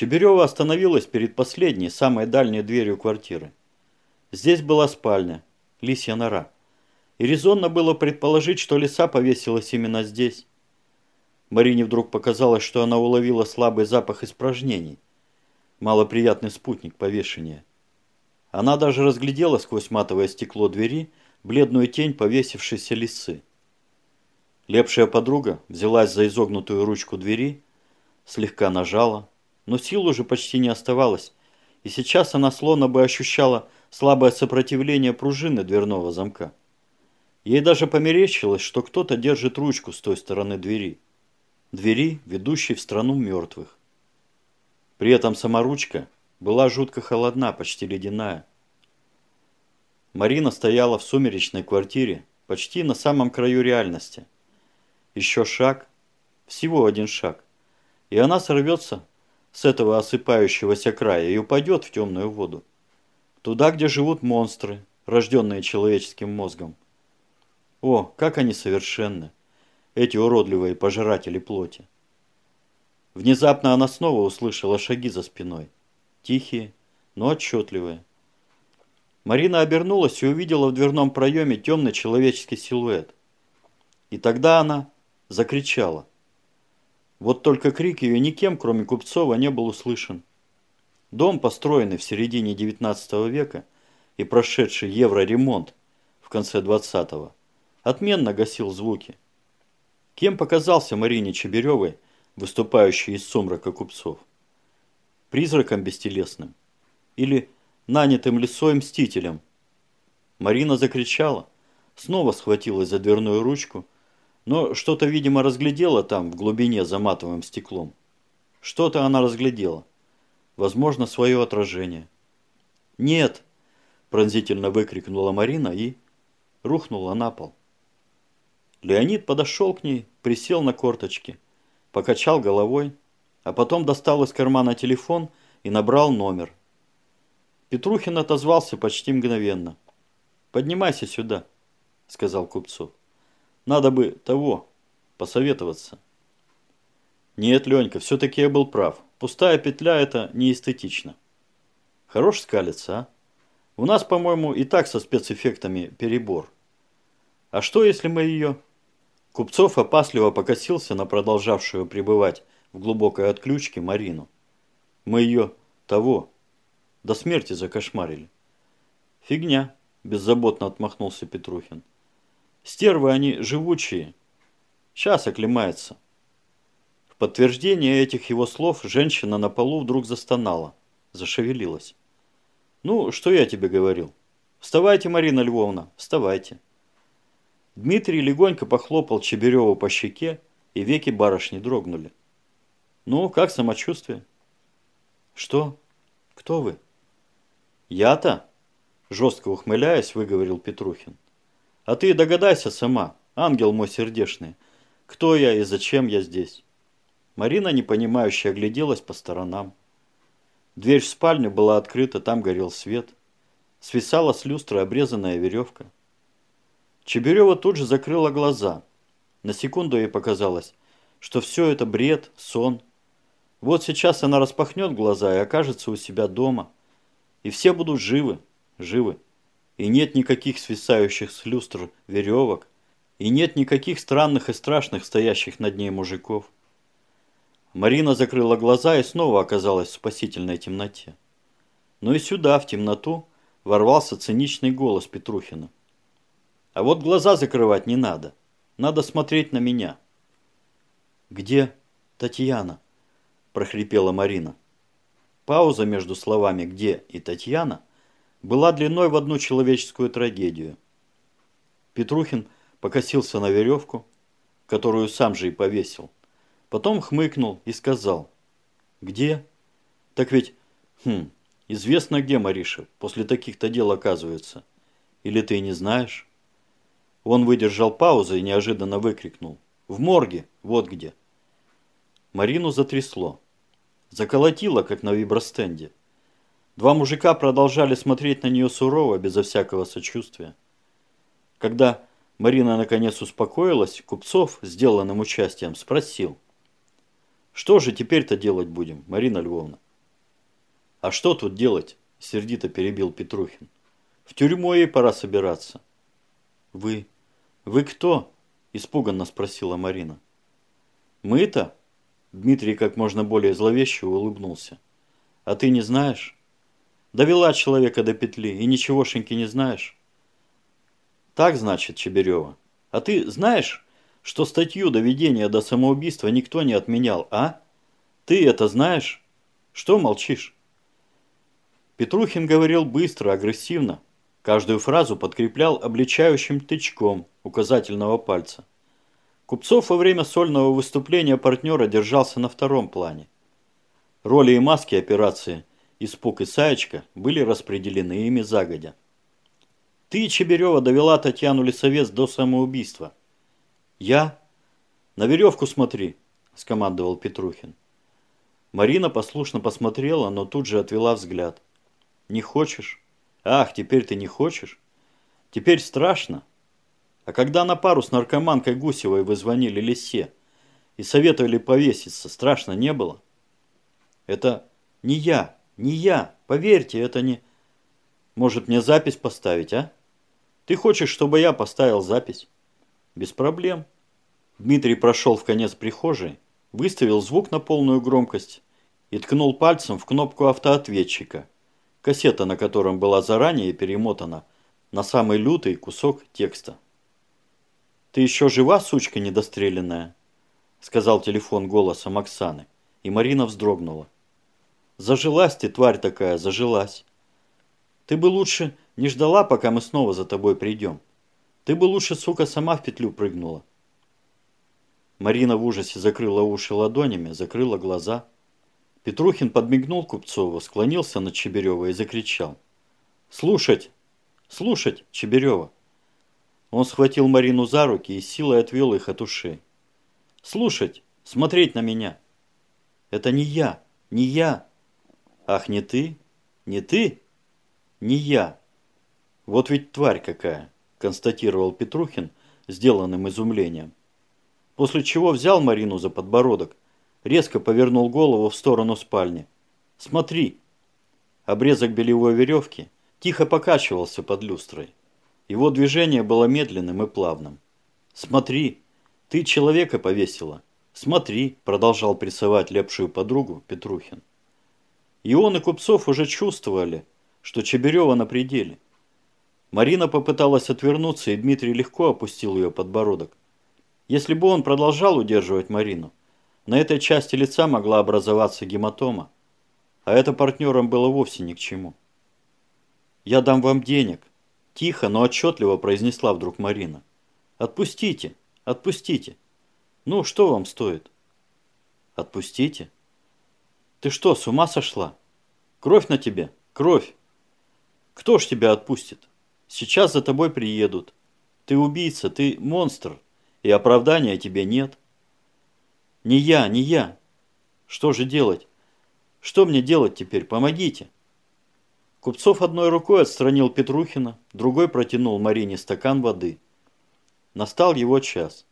Чеберева остановилась перед последней, самой дальней дверью квартиры. Здесь была спальня, лисья нора. И резонно было предположить, что лиса повесилась именно здесь. Марине вдруг показалось, что она уловила слабый запах испражнений. Малоприятный спутник повешения. Она даже разглядела сквозь матовое стекло двери бледную тень повесившейся лисы. Лепшая подруга взялась за изогнутую ручку двери, слегка нажала, но сил уже почти не оставалось, и сейчас она словно бы ощущала слабое сопротивление пружины дверного замка. Ей даже померещилось, что кто-то держит ручку с той стороны двери. Двери, ведущей в страну мертвых. При этом сама ручка была жутко холодна, почти ледяная. Марина стояла в сумеречной квартире, почти на самом краю реальности. Еще шаг, всего один шаг, и она сорвется с этого осыпающегося края и упадет в темную воду. Туда, где живут монстры, рожденные человеческим мозгом. О, как они совершенны, эти уродливые пожиратели плоти. Внезапно она снова услышала шаги за спиной. Тихие, но отчетливые. Марина обернулась и увидела в дверном проеме темный человеческий силуэт. И тогда она закричала. Вот только крик ее никем, кроме Купцова, не был услышан. Дом, построенный в середине XIX века и прошедший евроремонт в конце 20-го, отменно гасил звуки. Кем показался Марине Чеберевой, выступающей из сумрака купцов? Призраком бестелесным? Или нанятым лисой мстителем? Марина закричала, снова схватилась за дверную ручку, но что-то, видимо, разглядела там, в глубине за матовым стеклом. Что-то она разглядела. Возможно, свое отражение. «Нет!» – пронзительно выкрикнула Марина и рухнула на пол. Леонид подошел к ней, присел на корточки, покачал головой, а потом достал из кармана телефон и набрал номер. Петрухин отозвался почти мгновенно. «Поднимайся сюда», – сказал Купцов. «Надо бы того, посоветоваться». «Нет, Ленька, все-таки я был прав. Пустая петля – это неэстетично». «Хорош скалится, а? У нас, по-моему, и так со спецэффектами перебор. А что, если мы ее...» Купцов опасливо покосился на продолжавшую пребывать в глубокой отключке Марину. Мы ее того, до смерти закошмарили. Фигня, беззаботно отмахнулся Петрухин. Стервы они живучие. Сейчас оклемается. В подтверждение этих его слов женщина на полу вдруг застонала, зашевелилась. Ну, что я тебе говорил? Вставайте, Марина Львовна, вставайте. Дмитрий легонько похлопал Чебереву по щеке, и веки барышни дрогнули. «Ну, как самочувствие?» «Что? Кто вы?» «Я-то?» – жестко ухмыляясь, выговорил Петрухин. «А ты догадайся сама, ангел мой сердешный, кто я и зачем я здесь?» Марина, непонимающе, огляделась по сторонам. Дверь в спальню была открыта, там горел свет. Свисала с люстры обрезанная веревка. Чеберева тут же закрыла глаза. На секунду ей показалось, что все это бред, сон. Вот сейчас она распахнет глаза и окажется у себя дома. И все будут живы, живы. И нет никаких свисающих с люстр веревок. И нет никаких странных и страшных стоящих над ней мужиков. Марина закрыла глаза и снова оказалась в спасительной темноте. Но и сюда, в темноту, ворвался циничный голос Петрухина. А вот глаза закрывать не надо. Надо смотреть на меня. «Где Татьяна?» – прохрипела Марина. Пауза между словами «где» и «Татьяна» была длиной в одну человеческую трагедию. Петрухин покосился на веревку, которую сам же и повесил. Потом хмыкнул и сказал «Где?» «Так ведь, хм, известно где, Мариша, после таких-то дел оказывается. Или ты не знаешь?» Он выдержал паузу и неожиданно выкрикнул. «В морге! Вот где!» Марину затрясло. Заколотило, как на вибростенде. Два мужика продолжали смотреть на нее сурово, безо всякого сочувствия. Когда Марина наконец успокоилась, Купцов, сделанным участием, спросил. «Что же теперь-то делать будем, Марина Львовна? А что тут делать? Сердито перебил Петрухин. В тюрьму ей пора собираться. Вы... вы кто? Испуганно спросила Марина. Мы-то? Дмитрий как можно более зловеще улыбнулся. А ты не знаешь? Довела человека до петли и ничегошеньки не знаешь? Так значит, Чеберева. А ты знаешь, что статью доведения до самоубийства никто не отменял, а? Ты это знаешь? Что молчишь? Петрухин говорил быстро, агрессивно. Каждую фразу подкреплял обличающим тычком указательного пальца. Купцов во время сольного выступления партнера держался на втором плане. Роли и маски операции «Испуг» и «Саечка» были распределены ими загодя. Ты, Чеберева, довела Татьяну Лисовец до самоубийства. Я? На веревку смотри, скомандовал Петрухин. Марина послушно посмотрела, но тут же отвела взгляд. Не хочешь? Ах, теперь ты не хочешь? Теперь страшно. А когда на пару с наркоманкой Гусевой вы звонили Лисе и советовали повеситься, страшно не было? Это не я, не я, поверьте, это не... Может мне запись поставить, а? Ты хочешь, чтобы я поставил запись? Без проблем. Дмитрий прошел в конец прихожей, выставил звук на полную громкость и ткнул пальцем в кнопку автоответчика, кассета на котором была заранее перемотана на самый лютый кусок текста. «Ты еще жива, сучка недостреленная?» – сказал телефон голосом Оксаны, и Марина вздрогнула. «Зажилась ты, тварь такая, зажилась. Ты бы лучше не ждала, пока мы снова за тобой придем. Ты бы лучше, сука, сама в петлю прыгнула. Марина в ужасе закрыла уши ладонями, закрыла глаза. Петрухин подмигнул Купцову, склонился над Чеберева и закричал. «Слушать! Слушать, Чеберева!» Он схватил Марину за руки и силой отвел их от ушей. «Слушать! Смотреть на меня!» «Это не я! Не я!» «Ах, не ты? Не ты? Не я!» «Вот ведь тварь какая!» – констатировал Петрухин, сделанным изумлением. После чего взял Марину за подбородок, резко повернул голову в сторону спальни. «Смотри!» Обрезок белевой веревки тихо покачивался под люстрой. Его движение было медленным и плавным. «Смотри! Ты человека повесила!» «Смотри!» – продолжал прессовать лепшую подругу Петрухин. И он и Купцов уже чувствовали, что Чеберева на пределе – Марина попыталась отвернуться, и Дмитрий легко опустил ее подбородок. Если бы он продолжал удерживать Марину, на этой части лица могла образоваться гематома, а это партнерам было вовсе ни к чему. «Я дам вам денег», – тихо, но отчетливо произнесла вдруг Марина. «Отпустите, отпустите. Ну, что вам стоит?» «Отпустите?» «Ты что, с ума сошла? Кровь на тебе, кровь. Кто ж тебя отпустит?» Сейчас за тобой приедут. Ты убийца, ты монстр, и оправдания тебе нет. Не я, не я. Что же делать? Что мне делать теперь? Помогите. Купцов одной рукой отстранил Петрухина, другой протянул Марине стакан воды. Настал его час.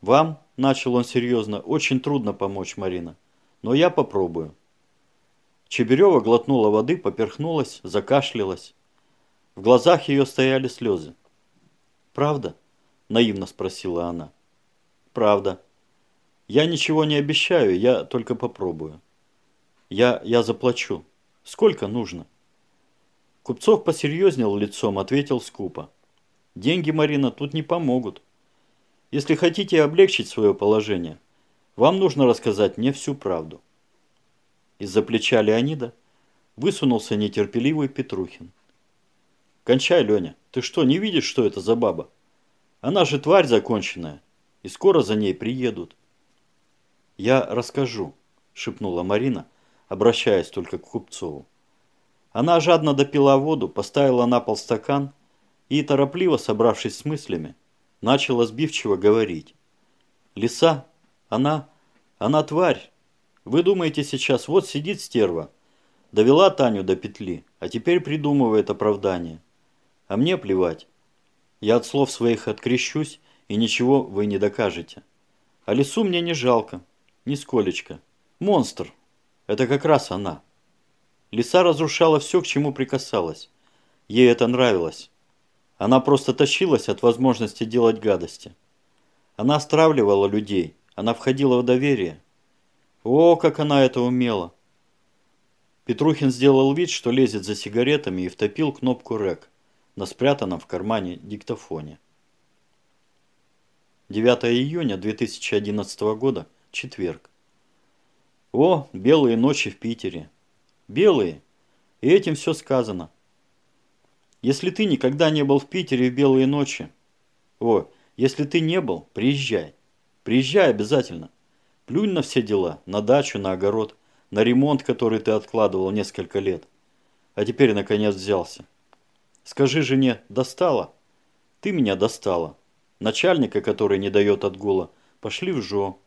«Вам, – начал он серьезно, – очень трудно помочь, Марина, но я попробую». Чеберева глотнула воды, поперхнулась, закашлялась. В глазах ее стояли слезы. «Правда?» – наивно спросила она. «Правда. Я ничего не обещаю, я только попробую. Я, я заплачу. Сколько нужно?» Купцов посерьезнел лицом, ответил скупо. «Деньги, Марина, тут не помогут. Если хотите облегчить свое положение, вам нужно рассказать мне всю правду». Из-за плеча Леонида высунулся нетерпеливый Петрухин. Кончай, Леня. Ты что, не видишь, что это за баба? Она же тварь законченная. И скоро за ней приедут. Я расскажу, шепнула Марина, обращаясь только к Купцову. Она жадно допила воду, поставила на пол стакан и, торопливо собравшись с мыслями, начала сбивчиво говорить. «Лиса, она, она тварь. Вы думаете сейчас, вот сидит стерва, довела Таню до петли, а теперь придумывает оправдание. А мне плевать. Я от слов своих открещусь, и ничего вы не докажете. А лесу мне не жалко. Нисколечко. Монстр. Это как раз она. Лиса разрушала все, к чему прикасалась. Ей это нравилось. Она просто тащилась от возможности делать гадости. Она стравливала людей, она входила в доверие. О, как она это умела! Петрухин сделал вид, что лезет за сигаретами и втопил кнопку «РЭК» на спрятанном в кармане диктофоне. 9 июня 2011 года, четверг. О, белые ночи в Питере. Белые. И этим все сказано. Если ты никогда не был в Питере в белые ночи, о, если ты не был, приезжай. Приезжай обязательно. Плюнь на все дела, на дачу, на огород, на ремонт, который ты откладывал несколько лет. А теперь наконец взялся. Скажи жене, достала? Ты меня достала. Начальника, который не дает отгула, пошли в жо.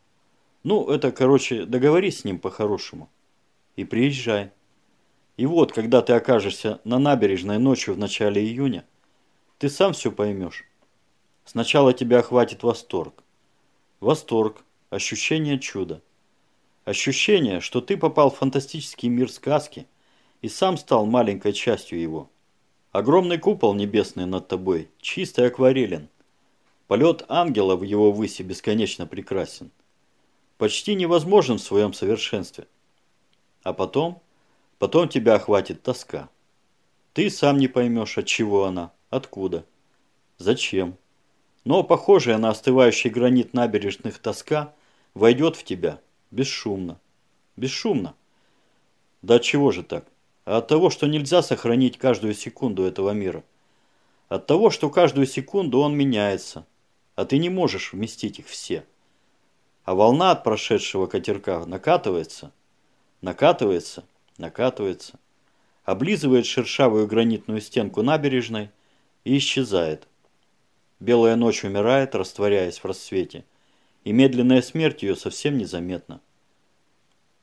Ну, это, короче, договорись с ним по-хорошему. И приезжай. И вот, когда ты окажешься на набережной ночью в начале июня, ты сам все поймешь. Сначала тебя охватит восторг. Восторг, ощущение чуда. Ощущение, что ты попал в фантастический мир сказки и сам стал маленькой частью его. Огромный купол небесный над тобой, чистый акварелен. Полет ангела в его выси бесконечно прекрасен. Почти невозможен в своем совершенстве. А потом Потом тебя охватит тоска. Ты сам не поймешь, от чего она, откуда, зачем. Но похожая на остывающий гранит набережных тоска войдет в тебя бесшумно. Бесшумно. Да от чего же так? А от того, что нельзя сохранить каждую секунду этого мира. От того, что каждую секунду он меняется, а ты не можешь вместить их все. А волна от прошедшего катерка накатывается, накатывается накатывается, облизывает шершавую гранитную стенку набережной и исчезает. Белая ночь умирает, растворяясь в рассвете, и медленная смерть ее совсем незаметна.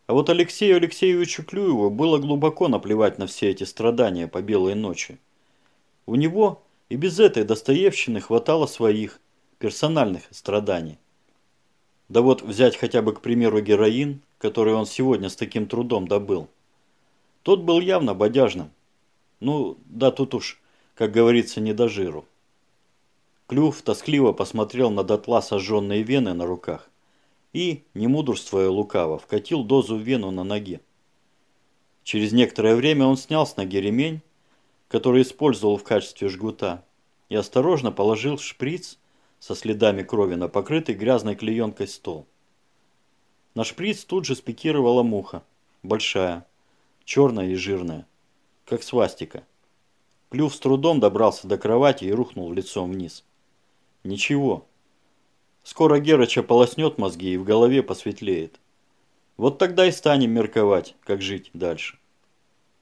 А вот Алексею Алексеевичу Клюеву было глубоко наплевать на все эти страдания по белой ночи. У него и без этой Достоевщины хватало своих, персональных страданий. Да вот взять хотя бы, к примеру, героин, который он сегодня с таким трудом добыл. Тот был явно бодяжным. Ну, да тут уж, как говорится, не до жиру. Клюв тоскливо посмотрел на дотла сожженные вены на руках и, не мудрствуя лукаво, вкатил дозу в вену на ноге. Через некоторое время он снял с ноги ремень, который использовал в качестве жгута, и осторожно положил шприц со следами крови на покрытый грязной клеенкой стол. На шприц тут же спикировала муха, большая, черная и жирная, как свастика. Клюв с трудом добрался до кровати и рухнул лицом вниз. Ничего. Скоро Герыча полоснет мозги и в голове посветлеет. Вот тогда и станем мерковать, как жить дальше.